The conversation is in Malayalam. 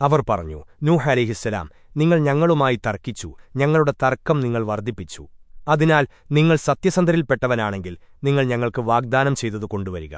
അവർ പറഞ്ഞു നൂഹ് അലിഹിസ്സലാം നിങ്ങൾ ഞങ്ങളുമായി തർക്കിച്ചു ഞങ്ങളുടെ തർക്കം നിങ്ങൾ വർദ്ധിപ്പിച്ചു. അതിനാൽ നിങ്ങൾ സത്യസന്ധരിൽപ്പെട്ടവനാണെങ്കിൽ നിങ്ങൾ ഞങ്ങൾക്ക് വാഗ്ദാനം ചെയ്തതു കൊണ്ടുവരിക.